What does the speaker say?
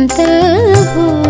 अंतर हो